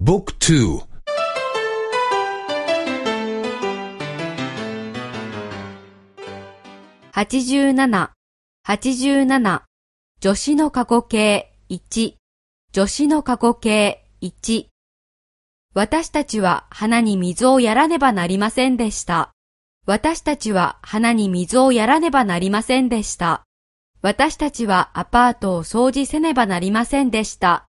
Book 2 87、87、女子の過去形1、女子の過去形1。私たちは花に水をやらねばなりませんでした。私たちは花に水をやらねばなりませんでした。私たちはアパートを掃除せねばなりませんでした。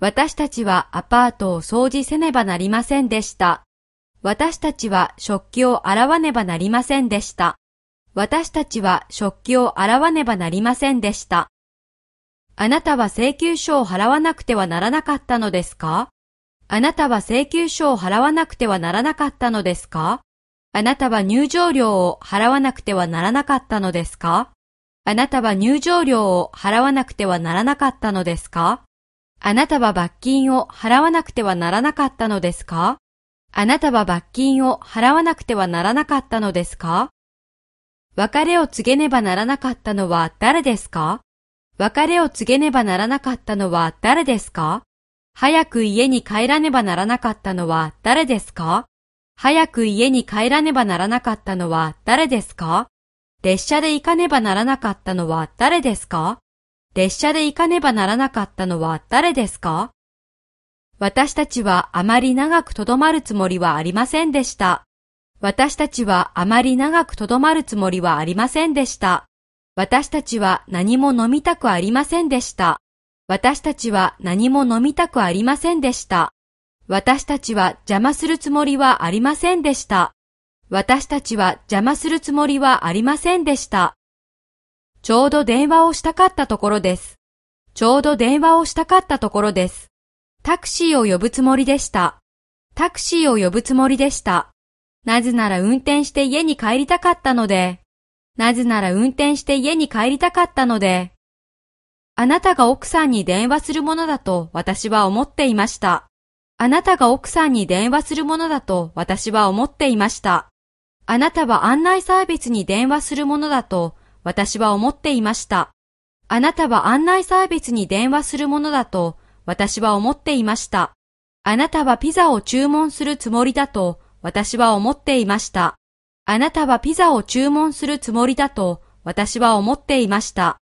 私たちはアパートを掃除せねばなりませんでした。私たちは食器を洗わねばなりませんでした。私たちは食器を洗わねばなりませんでした。あなたは請求書を払わなくてはならなかったのですか？あなたは請求書を払わなくてはならなかったのですか？あなたは入場料を払わなくてはならなかったのですか？あなたは入場料を払わなくてはならなかったのですか？あなたは罰金を払わなくてはならなかったのですか？あなたは罰金を払わなくてはならなかったのですか？別れを告げねばならなかったのは誰ですか？別れを告げねばならなかったのは誰ですか？早く家に帰らねばならなかったのは誰ですか？早く家に帰らねばならなかったのは誰ですか？列車で行かねばならなかったのは誰ですか？列車で行かねばならなかったのは誰ですか？私たちはあまり長くとどまるつもりはありませんでした。私たちはあまり長くとどまるつもりはありませんでした。私たちは何も飲みたくありませんでした。私たちは何も飲みたくありませんでした。私たちは邪魔するつもりはありませんでした。私たちは邪魔するつもりはありませんでした。ちょうど電話をしたかったところです。ちょうど電話をしたかったところです。タクシーを呼ぶつもりでした。タクシーを呼ぶつもりでした。なぜなら運転して家に帰りたかったので。なぜなら運転して家に帰りたかったので。あなたが奥さんに電話するものだと私は思っていました。あなたが奥さんに電話するものだと私は思っていました。あなたは案内サービスに電話するものだと私は思っていました。あなたは案内サービスに電話するものだと私は思っていました。あなたはピザを注文するつもりだと私は思っていました。あなたはピザを注文するつもりだと私は思っていました。